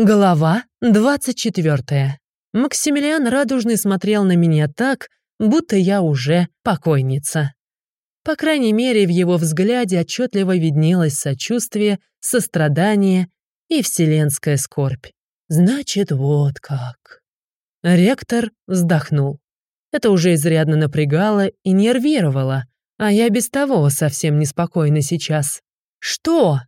Глава 24. Максимилиан Радужный смотрел на меня так, будто я уже покойница. По крайней мере, в его взгляде отчетливо виднелось сочувствие, сострадание и вселенская скорбь. Значит, вот как. Ректор вздохнул. Это уже изрядно напрягало и нервировало, а я без того совсем неспокойна сейчас. Что?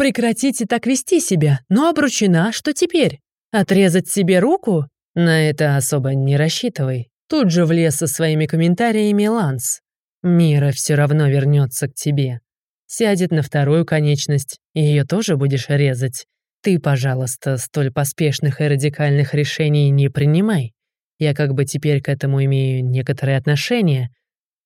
Прекратите так вести себя, но обручена, что теперь? Отрезать себе руку? На это особо не рассчитывай. Тут же влез со своими комментариями Ланс. Мира все равно вернется к тебе. Сядет на вторую конечность, и ее тоже будешь резать. Ты, пожалуйста, столь поспешных и радикальных решений не принимай. Я как бы теперь к этому имею некоторые отношения.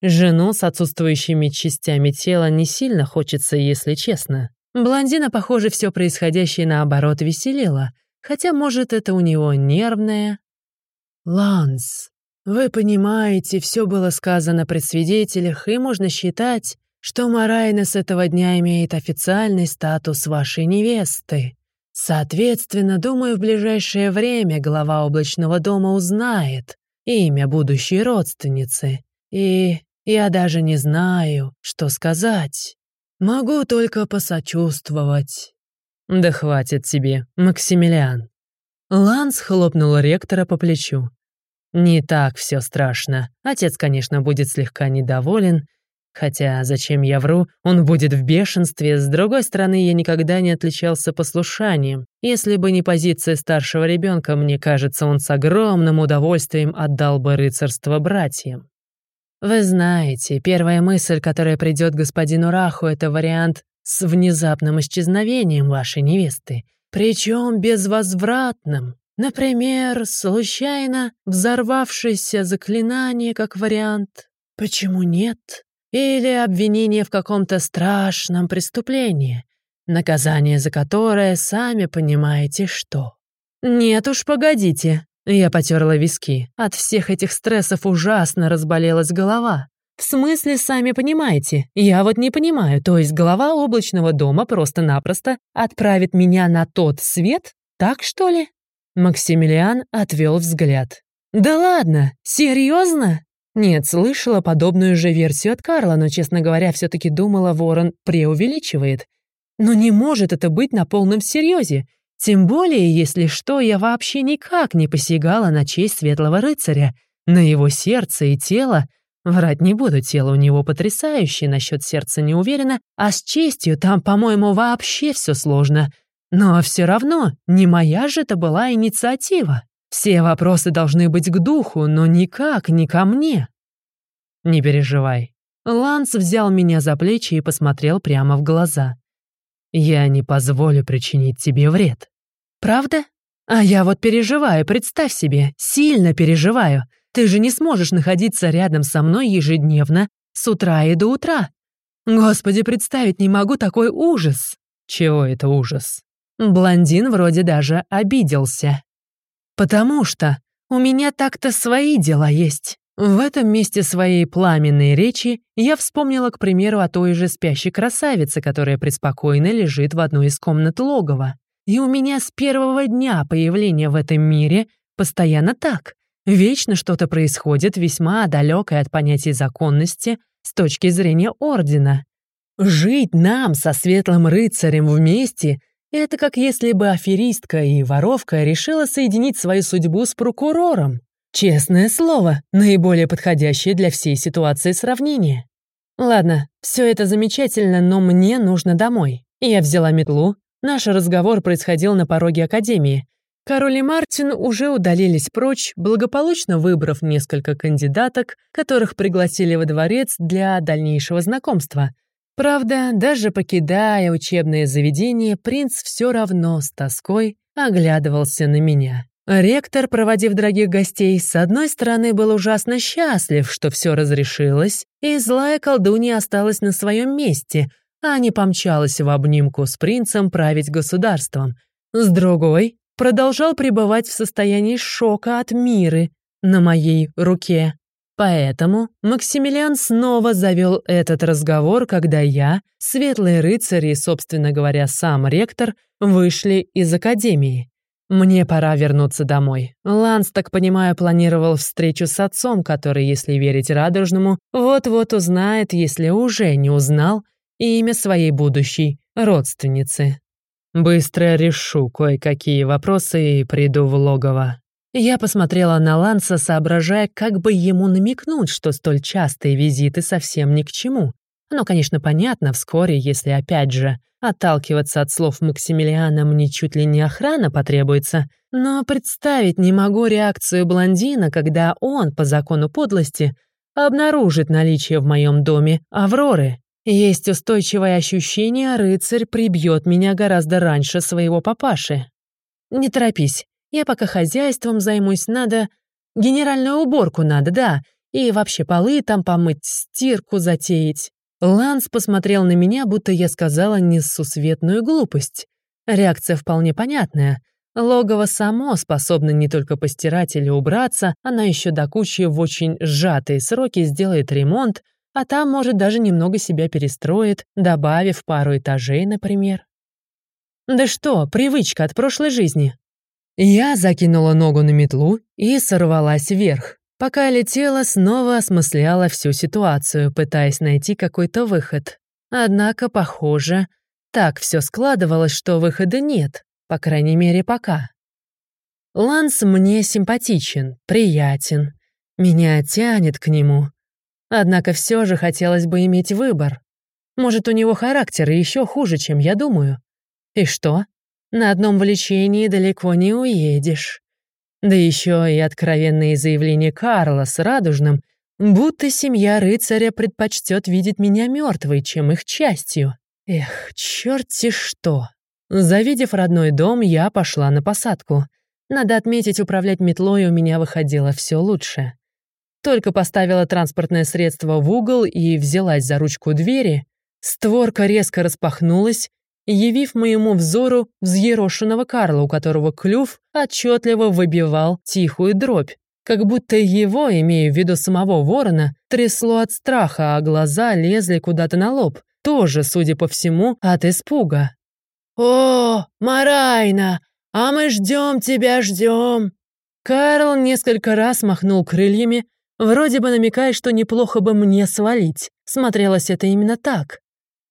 Жену с отсутствующими частями тела не сильно хочется, если честно. Блондина, похоже, все происходящее наоборот веселило, хотя, может, это у него нервное. «Ланс, вы понимаете, все было сказано при свидетелях, и можно считать, что Марайна с этого дня имеет официальный статус вашей невесты. Соответственно, думаю, в ближайшее время глава облачного дома узнает имя будущей родственницы. И я даже не знаю, что сказать». Могу только посочувствовать. Да хватит тебе, Максимилиан. Ланс хлопнул ректора по плечу. Не так все страшно. Отец, конечно, будет слегка недоволен, Хотя, зачем я вру, он будет в бешенстве. С другой стороны, я никогда не отличался послушанием. Если бы не позиция старшего ребенка, мне кажется, он с огромным удовольствием отдал бы рыцарство братьям. Вы знаете, первая мысль, которая придет господину Раху, это вариант с внезапным исчезновением вашей невесты, причем безвозвратным. Например, случайно взорвавшееся заклинание как вариант. Почему нет? Или обвинение в каком-то страшном преступлении, наказание за которое сами понимаете что. Нет уж, погодите, я потерла виски. От всех этих стрессов ужасно разболелась голова. В смысле, сами понимаете? Я вот не понимаю, то есть голова облачного дома просто-напросто отправит меня на тот свет? Так что ли? Максимилиан отвел взгляд. «Да ладно, серьезно? Нет, слышала подобную же версию от Карла, но, честно говоря, все таки думала, Ворон преувеличивает. Но не может это быть на полном серьезе. Тем более, если что, я вообще никак не посягала на честь светлого рыцаря, на его сердце и тело. Врать не буду, тело у него потрясающее, насчет сердца не уверена, а с честью там, по-моему, вообще все сложно. Но все равно, не моя же это была инициатива. Все вопросы должны быть к духу, но никак не ко мне. Не переживай. Ланс взял меня за плечи и посмотрел прямо в глаза. Я не позволю причинить тебе вред. Правда? А я вот переживаю, представь себе, сильно переживаю. Ты же не сможешь находиться рядом со мной ежедневно, с утра и до утра. Господи, представить не могу такой ужас. Чего это ужас? Блондин вроде даже обиделся. Потому что у меня так-то свои дела есть. В этом месте своей пламенной речи я вспомнила, к примеру, о той же спящей красавице, которая преспокойно лежит в одной из комнат логова. И у меня с первого дня появления в этом мире постоянно так. Вечно что-то происходит, весьма далекое от понятия законности с точки зрения Ордена. Жить нам со Светлым Рыцарем вместе — это как если бы аферистка и воровка решила соединить свою судьбу с прокурором. Честное слово, наиболее подходящее для всей ситуации сравнение. Ладно, все это замечательно, но мне нужно домой. Я взяла метлу, Наш разговор происходил на пороге Академии. Король и Мартин уже удалились прочь, благополучно выбрав несколько кандидаток, которых пригласили во дворец для дальнейшего знакомства. Правда, даже покидая учебное заведение, принц все равно с тоской оглядывался на меня. Ректор, проводив дорогих гостей, с одной стороны был ужасно счастлив, что все разрешилось, и злая колдунья осталась на своем месте — а не помчалась в обнимку с принцем править государством. С другой, продолжал пребывать в состоянии шока от миры на моей руке. Поэтому Максимилиан снова завел этот разговор, когда я, светлые рыцари и, собственно говоря, сам ректор, вышли из академии. Мне пора вернуться домой. Ланс, так понимаю, планировал встречу с отцом, который, если верить Радужному, вот-вот узнает, если уже не узнал, имя своей будущей родственницы. Быстро решу кое-какие вопросы и приду в логово. Я посмотрела на Ланса, соображая, как бы ему намекнуть, что столь частые визиты совсем ни к чему. Оно, конечно, понятно вскоре, если опять же отталкиваться от слов Максимилиана мне чуть ли не охрана потребуется, но представить не могу реакцию блондина, когда он, по закону подлости, обнаружит наличие в моем доме Авроры. Есть устойчивое ощущение, рыцарь прибьет меня гораздо раньше своего папаши. Не торопись, я пока хозяйством займусь, надо... Генеральную уборку надо, да, и вообще полы там помыть, стирку затеять. Ланс посмотрел на меня, будто я сказала несусветную глупость. Реакция вполне понятная. Логово само способно не только постирать или убраться, она еще до кучи в очень сжатые сроки сделает ремонт, а там, может, даже немного себя перестроит, добавив пару этажей, например. Да что, привычка от прошлой жизни. Я закинула ногу на метлу и сорвалась вверх. Пока летела, снова осмысляла всю ситуацию, пытаясь найти какой-то выход. Однако, похоже, так все складывалось, что выхода нет, по крайней мере, пока. Ланс мне симпатичен, приятен. Меня тянет к нему. Однако все же хотелось бы иметь выбор. Может, у него характер еще хуже, чем я думаю. И что? На одном влечении далеко не уедешь. Да еще и откровенные заявления Карла с Радужным, будто семья рыцаря предпочтет видеть меня мертвой, чем их частью. Эх, черти что. Завидев родной дом, я пошла на посадку. Надо отметить, управлять метлой у меня выходило все лучше. Только поставила транспортное средство в угол и взялась за ручку двери, створка резко распахнулась, явив моему взору взъерошенного Карла, у которого клюв отчетливо выбивал тихую дробь, как будто его, имея в виду самого ворона, трясло от страха, а глаза лезли куда-то на лоб, тоже, судя по всему, от испуга. «О, Марайна, а мы ждем тебя, ждем!» Карл несколько раз махнул крыльями, вроде бы намекая, что неплохо бы мне свалить. Смотрелось это именно так.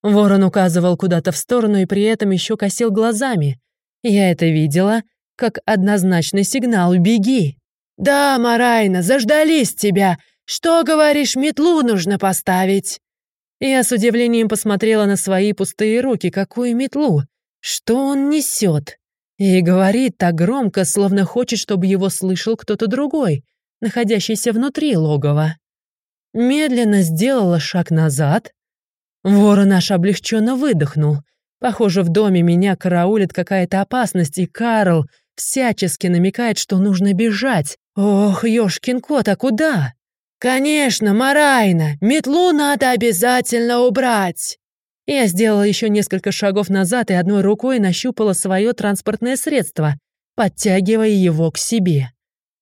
Ворон указывал куда-то в сторону и при этом еще косил глазами. Я это видела, как однозначный сигнал «Беги!». «Да, Марайна, заждались тебя! Что, говоришь, метлу нужно поставить?» Я с удивлением посмотрела на свои пустые руки. Какую метлу? Что он несет? И говорит так громко, словно хочет, чтобы его слышал кто-то другой, находящийся внутри логова. Медленно сделала шаг назад, Ворон аж облегченно выдохнул. Похоже, в доме меня караулит какая-то опасность, и Карл всячески намекает, что нужно бежать. Ох, ёшкин кот, а куда? «Конечно, Марайна, метлу надо обязательно убрать!» Я сделала еще несколько шагов назад и одной рукой нащупала свое транспортное средство, подтягивая его к себе.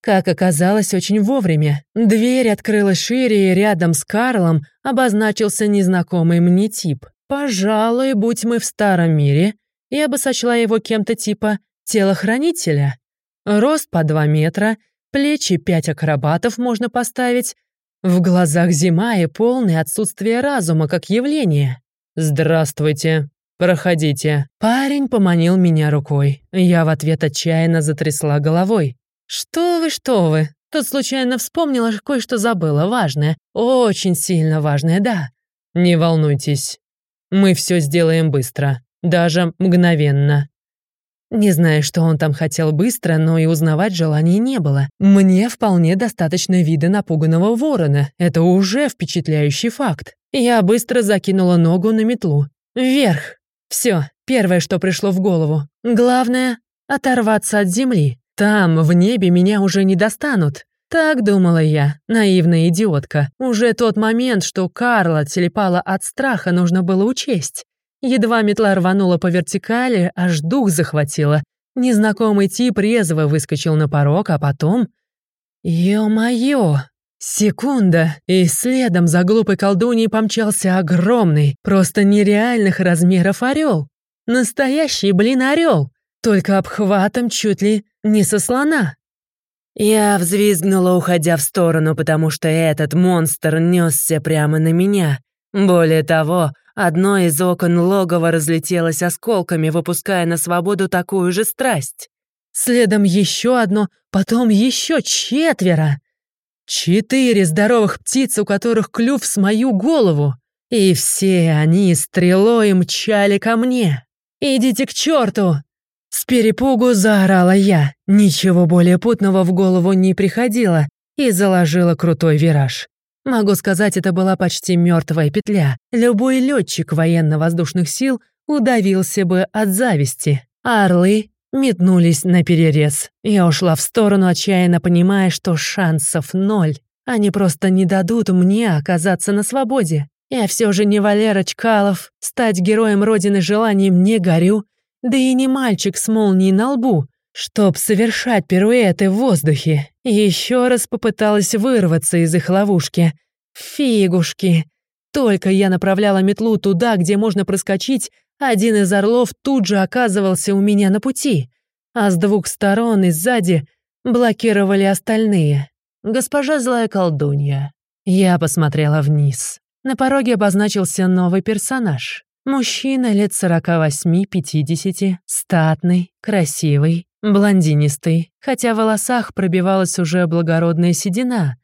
Как оказалось, очень вовремя. Дверь открылась шире, и рядом с Карлом обозначился незнакомый мне тип. Пожалуй, будь мы в старом мире, я бы сочла его кем-то типа телохранителя. Рост по два метра, плечи пять акробатов можно поставить. В глазах зима и полное отсутствие разума как явление. «Здравствуйте», «Проходите». Парень поманил меня рукой. Я в ответ отчаянно затрясла головой. «Что вы, что вы? Тут случайно вспомнила, кое-что забыла, важное. Очень сильно важное, да». «Не волнуйтесь. Мы все сделаем быстро. Даже мгновенно». Не знаю, что он там хотел быстро, но и узнавать желания не было. Мне вполне достаточно вида напуганного ворона. Это уже впечатляющий факт. Я быстро закинула ногу на метлу. Вверх. Все, первое, что пришло в голову. Главное — оторваться от земли. Там, в небе, меня уже не достанут. Так думала я, наивная идиотка. Уже тот момент, что Карла телепала от страха, нужно было учесть. Едва метла рванула по вертикали, аж дух захватила. Незнакомый тип резво выскочил на порог, а потом... Ё-моё! Секунда, и следом за глупой колдуньей помчался огромный, просто нереальных размеров орел. Настоящий, блин, орел. Только обхватом чуть ли не со слона. Я взвизгнула, уходя в сторону, потому что этот монстр несся прямо на меня. Более того, одно из окон логова разлетелось осколками, выпуская на свободу такую же страсть. Следом еще одно, потом еще четверо. Четыре здоровых птиц, у которых клюв с мою голову. И все они стрелой мчали ко мне. «Идите к черту!» С перепугу заорала я. Ничего более путного в голову не приходило и заложила крутой вираж. Могу сказать, это была почти мертвая петля. Любой летчик военно-воздушных сил удавился бы от зависти. орлы метнулись на перерез. Я ушла в сторону, отчаянно понимая, что шансов ноль. Они просто не дадут мне оказаться на свободе. Я все же не Валера Чкалов, стать героем Родины желанием не горю, да и не мальчик с молнией на лбу, чтоб совершать пируэты в воздухе. Еще раз попыталась вырваться из их ловушки. Фигушки. Только я направляла метлу туда, где можно проскочить, один из орлов тут же оказывался у меня на пути, а с двух сторон и сзади блокировали остальные. Госпожа злая колдунья. Я посмотрела вниз. На пороге обозначился новый персонаж. Мужчина лет 48-50, статный, красивый, блондинистый, хотя в волосах пробивалась уже благородная седина,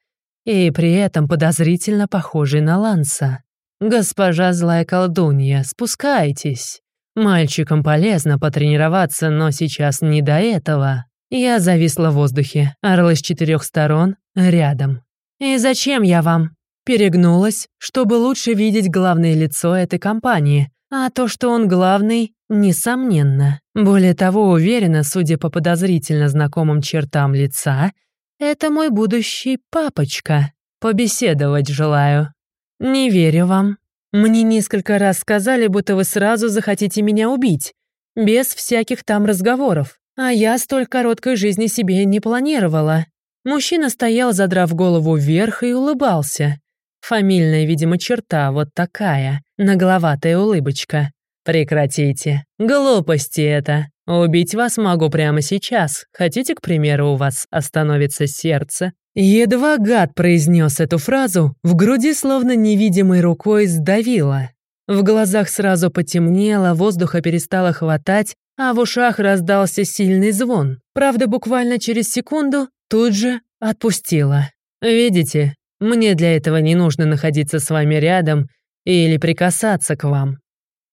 и при этом подозрительно похожий на Ланса. «Госпожа злая колдунья, спускайтесь. Мальчикам полезно потренироваться, но сейчас не до этого». Я зависла в воздухе, орлы с четырех сторон, рядом. «И зачем я вам?» Перегнулась, чтобы лучше видеть главное лицо этой компании, а то, что он главный, несомненно. Более того, уверена, судя по подозрительно знакомым чертам лица, это мой будущий папочка. Побеседовать желаю. Не верю вам. Мне несколько раз сказали, будто вы сразу захотите меня убить, без всяких там разговоров. А я столь короткой жизни себе не планировала. Мужчина стоял, задрав голову вверх и улыбался. Фамильная, видимо, черта вот такая, нагловатая улыбочка. Прекратите. Глупости это. Убить вас могу прямо сейчас. Хотите, к примеру, у вас остановится сердце? Едва гад произнес эту фразу, в груди словно невидимой рукой сдавило. В глазах сразу потемнело, воздуха перестало хватать, а в ушах раздался сильный звон. Правда, буквально через секунду тут же отпустила. «Видите, мне для этого не нужно находиться с вами рядом или прикасаться к вам».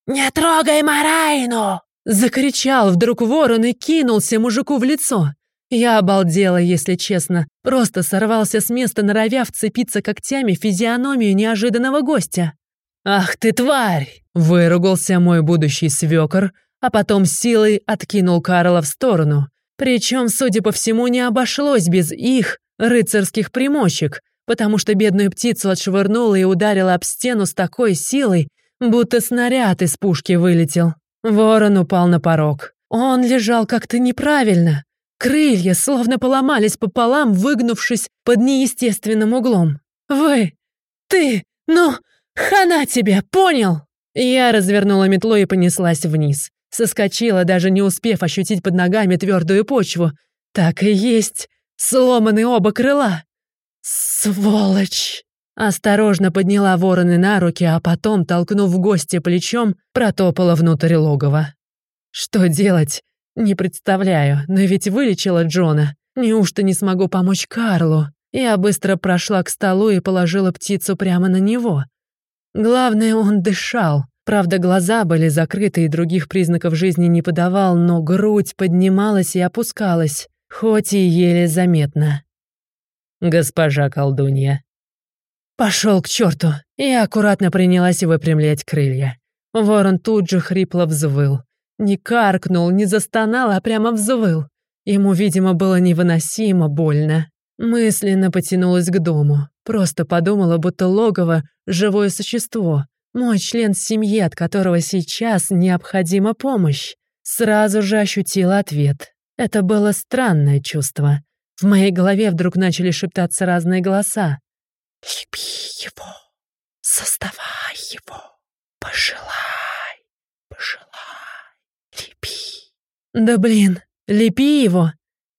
«Не трогай Марайну!» Закричал вдруг ворон и кинулся мужику в лицо. Я обалдела, если честно. Просто сорвался с места, норовя вцепиться когтями в физиономию неожиданного гостя. «Ах ты, тварь!» — выругался мой будущий свёкор, а потом силой откинул Карла в сторону. Причем, судя по всему, не обошлось без их рыцарских примочек, потому что бедную птицу отшвырнула и ударила об стену с такой силой, будто снаряд из пушки вылетел. Ворон упал на порог. Он лежал как-то неправильно. Крылья словно поломались пополам, выгнувшись под неестественным углом. «Вы! Ты! Ну, хана тебе, понял?» Я развернула метлу и понеслась вниз. Соскочила, даже не успев ощутить под ногами твердую почву. Так и есть. Сломаны оба крыла. «Сволочь!» Осторожно подняла вороны на руки, а потом, толкнув в гости плечом, протопала внутрь логова. Что делать? Не представляю, но ведь вылечила Джона. Неужто не смогу помочь Карлу? Я быстро прошла к столу и положила птицу прямо на него. Главное, он дышал. Правда, глаза были закрыты и других признаков жизни не подавал, но грудь поднималась и опускалась, хоть и еле заметно госпожа колдунья». Пошел к черту, и аккуратно принялась выпрямлять крылья. Ворон тут же хрипло взвыл. Не каркнул, не застонал, а прямо взвыл. Ему, видимо, было невыносимо больно. Мысленно потянулась к дому. Просто подумала, будто логово — живое существо. Мой член семьи, от которого сейчас необходима помощь. Сразу же ощутила ответ. Это было странное чувство. В моей голове вдруг начали шептаться разные голоса. «Люби его, создавай его, пожелай, пожелай, люби». Да блин, лепи его.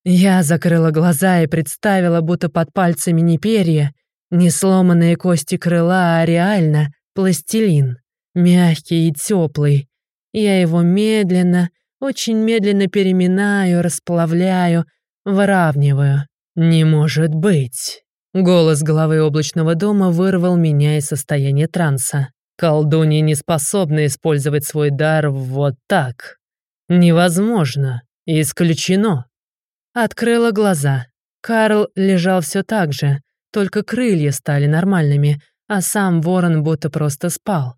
Я закрыла глаза и представила, будто под пальцами не перья, не сломанные кости крыла, а реально пластилин, мягкий и теплый. Я его медленно, очень медленно переминаю, расплавляю, выравниваю. «Не может быть!» Голос главы облачного дома вырвал меня из состояния транса. Колдунья не способна использовать свой дар вот так. Невозможно. Исключено. Открыла глаза. Карл лежал все так же, только крылья стали нормальными, а сам ворон будто просто спал.